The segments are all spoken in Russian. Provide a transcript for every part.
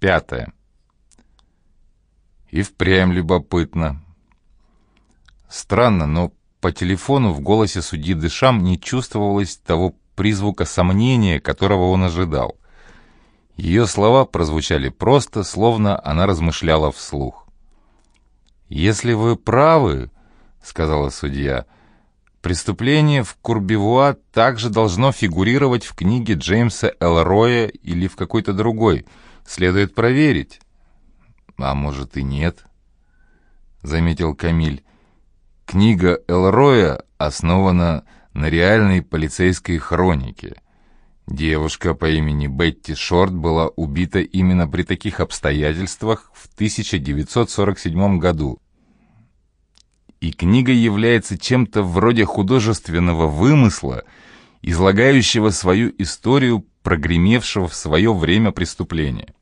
Пятое. И впрямь любопытно. Странно, но по телефону в голосе судьи Дышам не чувствовалось того призвука сомнения, которого он ожидал. Ее слова прозвучали просто, словно она размышляла вслух. «Если вы правы, — сказала судья, — преступление в Курбивуа также должно фигурировать в книге Джеймса Элроя или в какой-то другой. Следует проверить». «А может и нет», — заметил Камиль. «Книга Элроя основана на реальной полицейской хронике». Девушка по имени Бетти Шорт была убита именно при таких обстоятельствах в 1947 году. И книга является чем-то вроде художественного вымысла, излагающего свою историю прогремевшего в свое время преступления.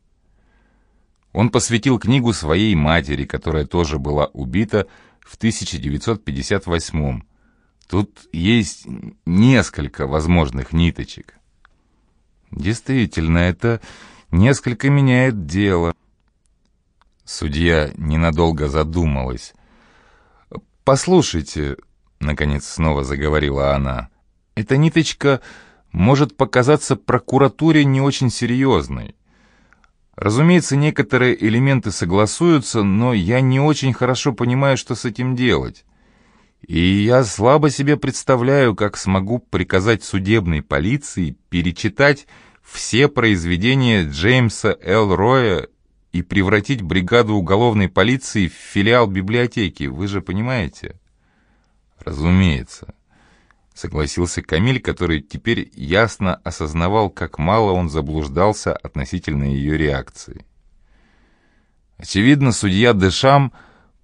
Он посвятил книгу своей матери, которая тоже была убита в 1958 Тут есть несколько возможных ниточек. Действительно, это несколько меняет дело. Судья ненадолго задумалась. «Послушайте», — наконец снова заговорила она, — «эта ниточка может показаться прокуратуре не очень серьезной. Разумеется, некоторые элементы согласуются, но я не очень хорошо понимаю, что с этим делать. И я слабо себе представляю, как смогу приказать судебной полиции перечитать все произведения Джеймса Л. Роя и превратить бригаду уголовной полиции в филиал библиотеки, вы же понимаете? Разумеется, согласился Камиль, который теперь ясно осознавал, как мало он заблуждался относительно ее реакции. Очевидно, судья Дешам,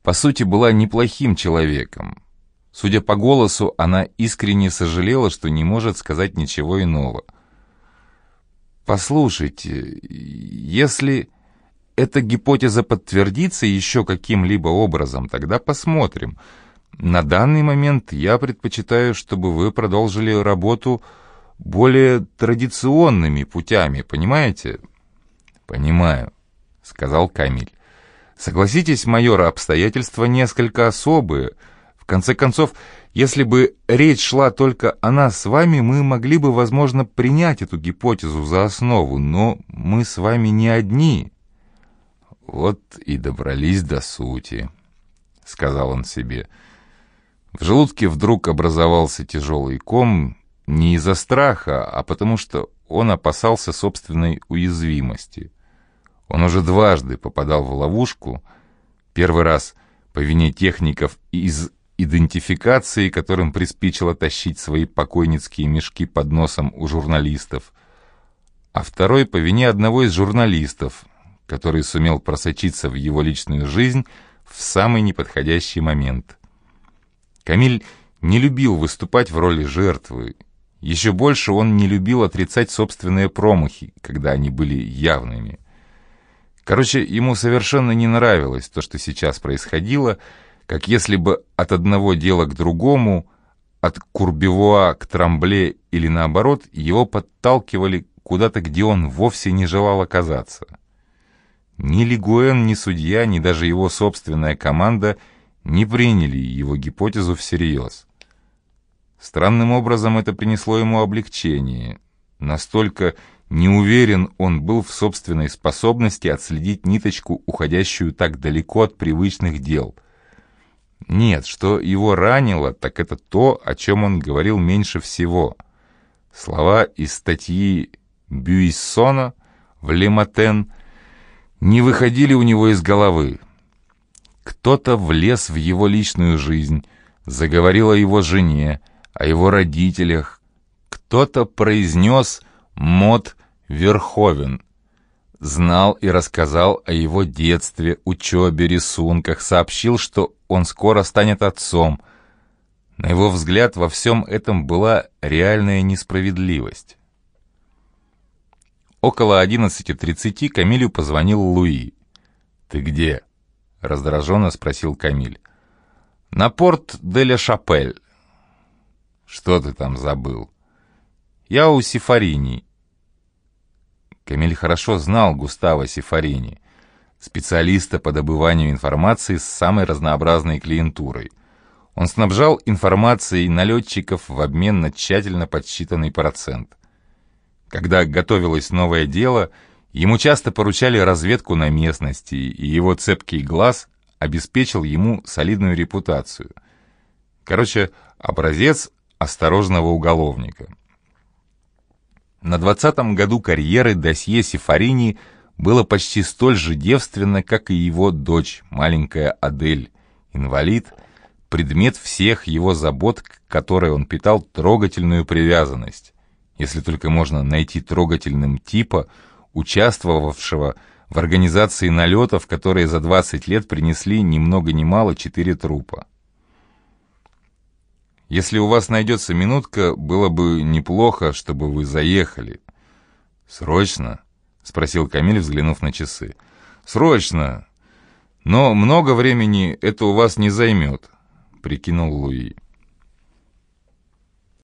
по сути, была неплохим человеком. Судя по голосу, она искренне сожалела, что не может сказать ничего иного. «Послушайте, если эта гипотеза подтвердится еще каким-либо образом, тогда посмотрим. На данный момент я предпочитаю, чтобы вы продолжили работу более традиционными путями, понимаете?» «Понимаю», — сказал Камиль. «Согласитесь, майор, обстоятельства несколько особые». В конце концов, если бы речь шла только о нас с вами, мы могли бы, возможно, принять эту гипотезу за основу, но мы с вами не одни. Вот и добрались до сути, — сказал он себе. В желудке вдруг образовался тяжелый ком не из-за страха, а потому что он опасался собственной уязвимости. Он уже дважды попадал в ловушку, первый раз по вине техников из идентификации, которым приспичило тащить свои покойницкие мешки под носом у журналистов, а второй по вине одного из журналистов, который сумел просочиться в его личную жизнь в самый неподходящий момент. Камиль не любил выступать в роли жертвы. Еще больше он не любил отрицать собственные промахи, когда они были явными. Короче, ему совершенно не нравилось то, что сейчас происходило, как если бы от одного дела к другому, от Курбевуа к Трамбле или наоборот, его подталкивали куда-то, где он вовсе не желал оказаться. Ни Лигуэн, ни судья, ни даже его собственная команда не приняли его гипотезу всерьез. Странным образом это принесло ему облегчение. Настолько неуверен он был в собственной способности отследить ниточку, уходящую так далеко от привычных дел — нет, что его ранило, так это то, о чем он говорил меньше всего. Слова из статьи Бюйссона в Лематен не выходили у него из головы. Кто-то влез в его личную жизнь, заговорил о его жене, о его родителях. Кто-то произнес «Мод Верховен», знал и рассказал о его детстве, учебе, рисунках, сообщил, что он скоро станет отцом. На его взгляд, во всем этом была реальная несправедливость. Около 11.30 Камилю позвонил Луи. «Ты где?» — раздраженно спросил Камиль. «На порт Деля Шапель». «Что ты там забыл?» «Я у Сифарини». Камиль хорошо знал Густава Сифарини, специалиста по добыванию информации с самой разнообразной клиентурой. Он снабжал информацией налетчиков в обмен на тщательно подсчитанный процент. Когда готовилось новое дело, ему часто поручали разведку на местности, и его цепкий глаз обеспечил ему солидную репутацию. Короче, образец осторожного уголовника. На двадцатом году карьеры досье Сифарини было почти столь же девственно, как и его дочь, маленькая Адель, инвалид, предмет всех его забот, к которой он питал трогательную привязанность, если только можно найти трогательным типа, участвовавшего в организации налетов, которые за 20 лет принесли ни много ни мало четыре трупа. Если у вас найдется минутка, было бы неплохо, чтобы вы заехали. Срочно? Спросил Камиль, взглянув на часы. Срочно. Но много времени это у вас не займет, прикинул Луи.